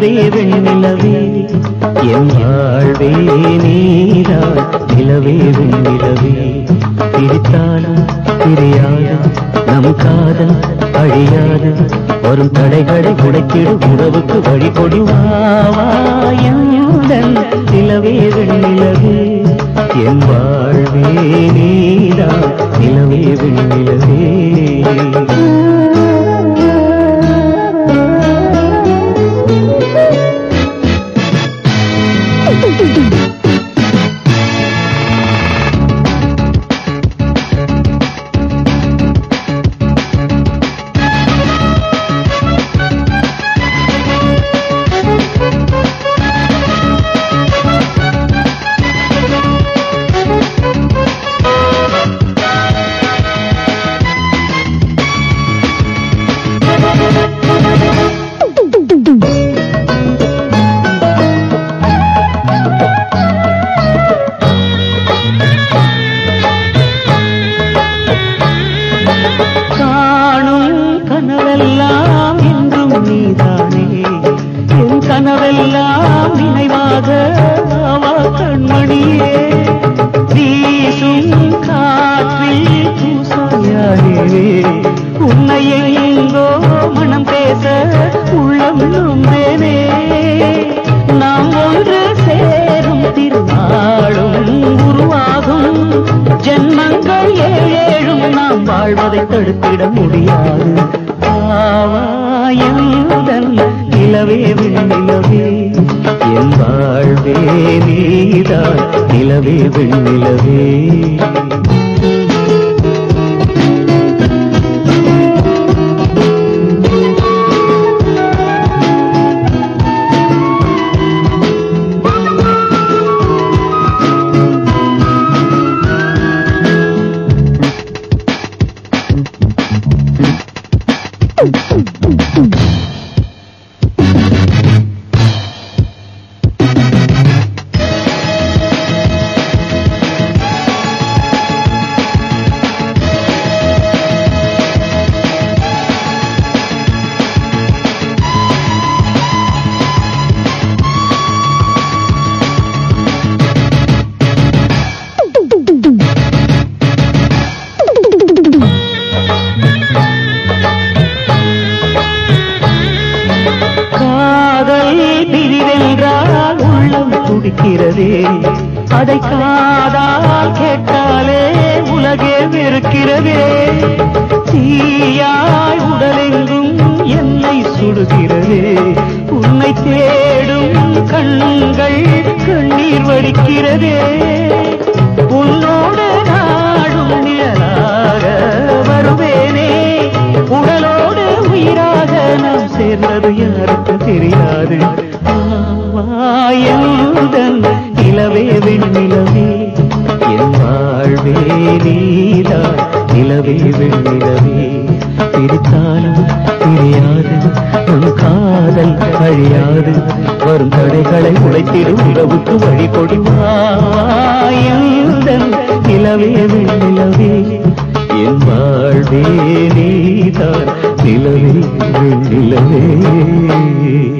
நிலவே வெண்ணிலவே என் வாழ்வே நீதான் நிலவே வெண்ணிலவே பிரித்தாலும் பிரியாது நம் காதல் அழியாது. வரும் தடைகளை உடைத்திடு உறவுக்கு வழி கொடி வாவாயந்தன் நிலவே வெண்ணிலவே என் வாழ்வே நீதான் நிலவே வெண்ணிலவே எல்லாம் நினைவாக அவா கண்மணியே. வீசும் காற்றில் தூசாயானே உன்னை எங்கோ மனம் பேச உள்ளம் நொந்தேனே. நாம் ஒன்று சேரும் திருநாளும் உருவாகும். ஜென்மங்கள் ஏழேழும் நாம் வாழ்வதை தடுத்திட முடியாது. ஆவாயந்தன் நிலவே நிலவே நீதான் நிலவே வெண்ணிலவே காதல் இருக்கிறதே. அதை காதால் கேட்டாலே உலகே வெறுக்கிறதே. தீயாய் உடலெங்கும் என்னை சுடுகிறதே. உன்னை தேடும் கண்கள் கண்ணீர் வடிக்கிறதே. உன்னோடு நாடும் நிழலாக வருவேனே. உடலோடு உயிராக நாம் சேர்ந்தது யாருக்கு தெரியாது? ஆவாயந்தன் நிலவே நீதா நிலவே வெண்ணிலவே. பிரித்தாலும் பிரியாது நம் காதல் அழியாது. வரும் தடைகளை உடைத்திடும் உறவுக்கு வழி கொடிவாயந்தன் நிலவே வெண்ணிலவே. என் வாழ்வே நீதான் நிலவே வெண்ணிலவே.